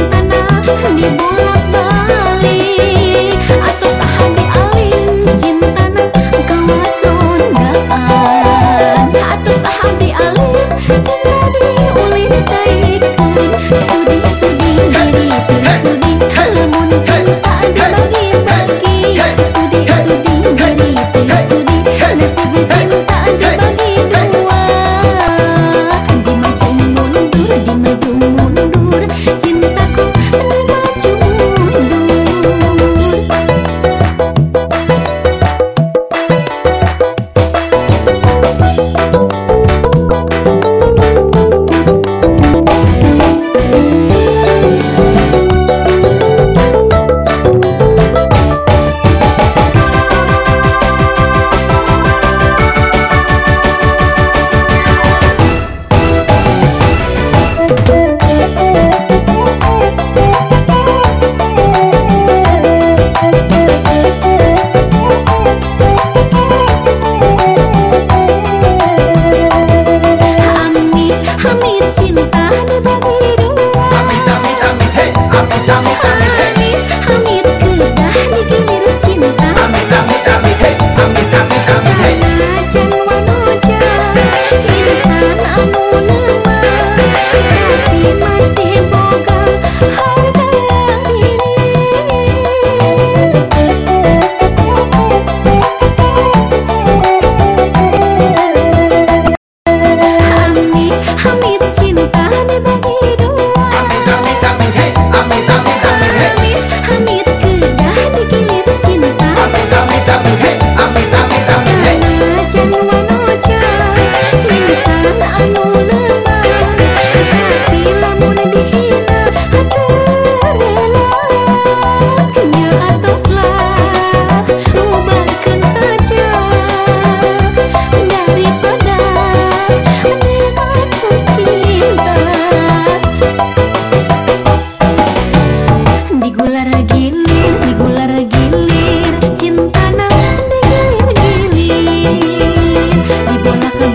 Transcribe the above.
Música cinta